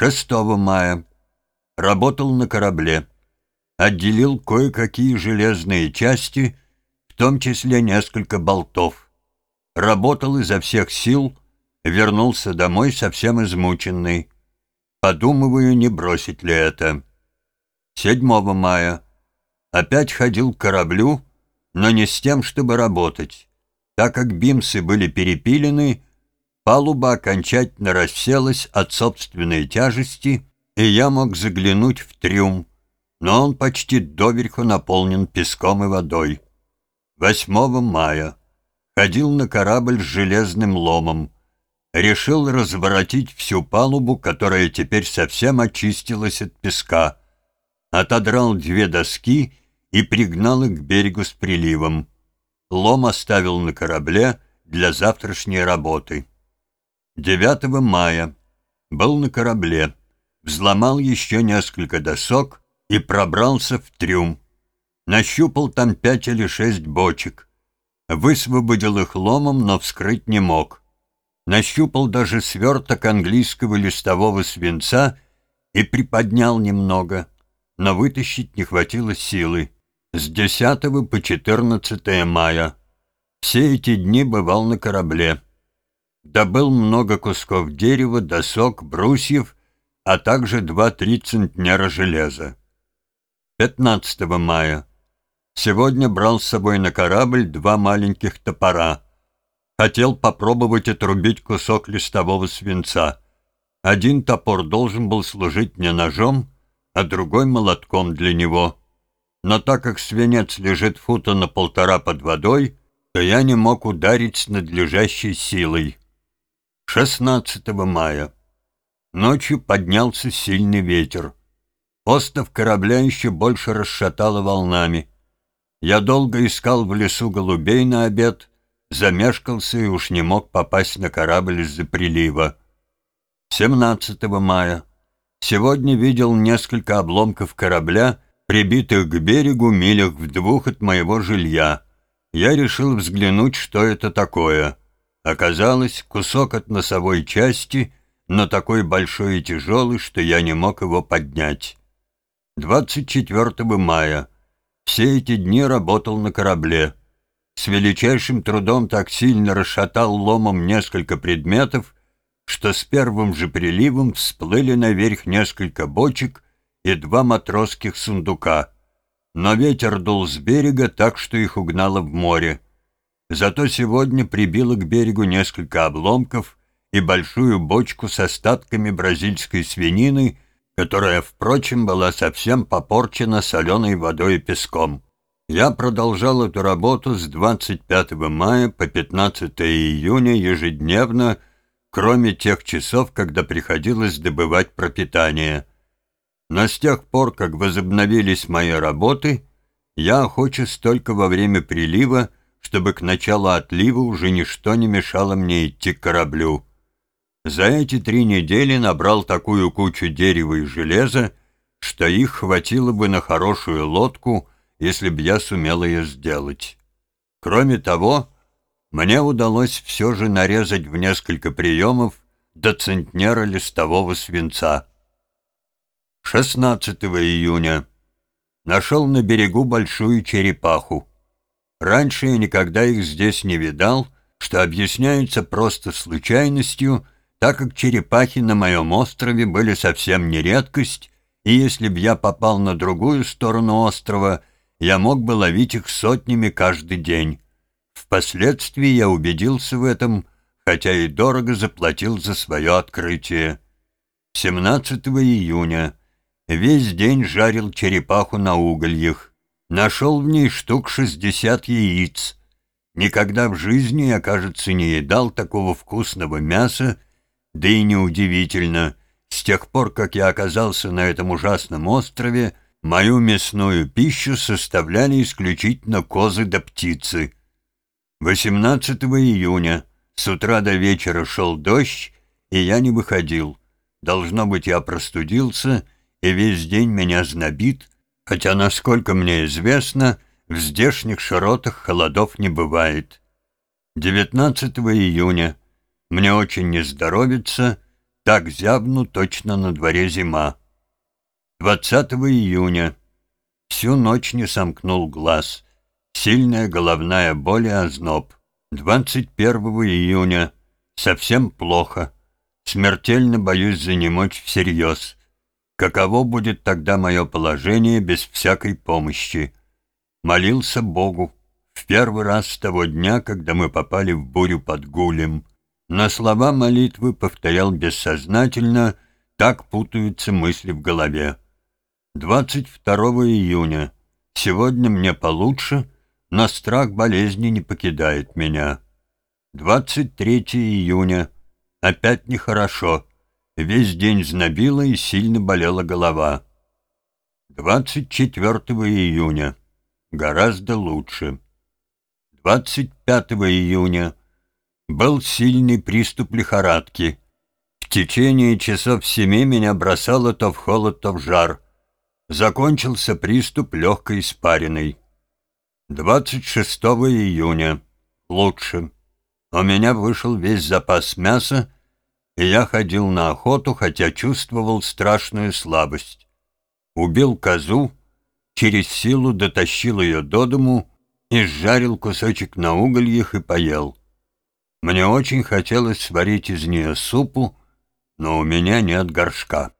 6 мая. Работал на корабле. Отделил кое-какие железные части, в том числе несколько болтов. Работал изо всех сил, вернулся домой совсем измученный. Подумываю, не бросить ли это. 7 мая. Опять ходил к кораблю, но не с тем, чтобы работать. Так как бимсы были перепилены, палуба окончательно расселась от собственной тяжести, и я мог заглянуть в трюм, но он почти доверху наполнен песком и водой. 8 мая. Ходил на корабль с железным ломом решил разворотить всю палубу, которая теперь совсем очистилась от песка, отодрал две доски и пригнал их к берегу с приливом. Лом оставил на корабле для завтрашней работы. 9 мая был на корабле, взломал еще несколько досок и пробрался в трюм. Нащупал там пять или шесть бочек. Высвободил их ломом, но вскрыть не мог нащупал даже сверток английского листового свинца и приподнял немного, но вытащить не хватило силы. С 10 по 14 мая. Все эти дни бывал на корабле. Добыл много кусков дерева, досок, брусьев, а также два-три центнера железа. 15 мая. Сегодня брал с собой на корабль два маленьких топора — Хотел попробовать отрубить кусок листового свинца. Один топор должен был служить мне ножом, а другой — молотком для него. Но так как свинец лежит фута на полтора под водой, то я не мог ударить с надлежащей силой. 16 мая. Ночью поднялся сильный ветер. Остов корабля еще больше расшатало волнами. Я долго искал в лесу голубей на обед, замешкался и уж не мог попасть на корабль из-за прилива. 17 мая. Сегодня видел несколько обломков корабля, прибитых к берегу милях в двух от моего жилья. Я решил взглянуть, что это такое. Оказалось, кусок от носовой части, но такой большой и тяжелый, что я не мог его поднять. 24 мая. Все эти дни работал на корабле с величайшим трудом так сильно расшатал ломом несколько предметов, что с первым же приливом всплыли наверх несколько бочек и два матросских сундука. Но ветер дул с берега так, что их угнало в море. Зато сегодня прибило к берегу несколько обломков и большую бочку с остатками бразильской свинины, которая, впрочем, была совсем попорчена соленой водой и песком. Я продолжал эту работу с 25 мая по 15 июня ежедневно, кроме тех часов, когда приходилось добывать пропитание. Но с тех пор, как возобновились мои работы, я охочусь только во время прилива, чтобы к началу отлива уже ничто не мешало мне идти к кораблю. За эти три недели набрал такую кучу дерева и железа, что их хватило бы на хорошую лодку — если б я сумел ее сделать. Кроме того, мне удалось все же нарезать в несколько приемов до центнера листового свинца. 16 июня. Нашел на берегу большую черепаху. Раньше я никогда их здесь не видал, что объясняется просто случайностью, так как черепахи на моем острове были совсем не редкость, и если б я попал на другую сторону острова, я мог бы ловить их сотнями каждый день. Впоследствии я убедился в этом, хотя и дорого заплатил за свое открытие. 17 июня весь день жарил черепаху на угольях. Нашел в ней штук 60 яиц. Никогда в жизни я, кажется, не едал такого вкусного мяса, да и неудивительно. С тех пор, как я оказался на этом ужасном острове, Мою мясную пищу составляли исключительно козы да птицы. 18 июня с утра до вечера шел дождь, и я не выходил. Должно быть, я простудился, и весь день меня знобит, хотя, насколько мне известно, в здешних широтах холодов не бывает. 19 июня мне очень не здоровится, Так зябну, точно на дворе зима. 20 июня. Всю ночь не сомкнул глаз. Сильная головная боль и озноб. 21 июня. Совсем плохо. Смертельно боюсь занемочь всерьез. Каково будет тогда мое положение без всякой помощи? Молился Богу. В первый раз с того дня, когда мы попали в бурю под Гулем. На слова молитвы повторял бессознательно, так путаются мысли в голове. 22 июня. Сегодня мне получше, но страх болезни не покидает меня. 23 июня. Опять нехорошо. Весь день знобило и сильно болела голова. 24 июня. Гораздо лучше. 25 июня. Был сильный приступ лихорадки. В течение часов семи меня бросало то в холод, то в жар. Закончился приступ легкой испариной. 26 июня. Лучше. У меня вышел весь запас мяса, и я ходил на охоту, хотя чувствовал страшную слабость. Убил козу, через силу дотащил ее до дому и сжарил кусочек на угольях и поел. Мне очень хотелось сварить из нее супу, но у меня нет горшка.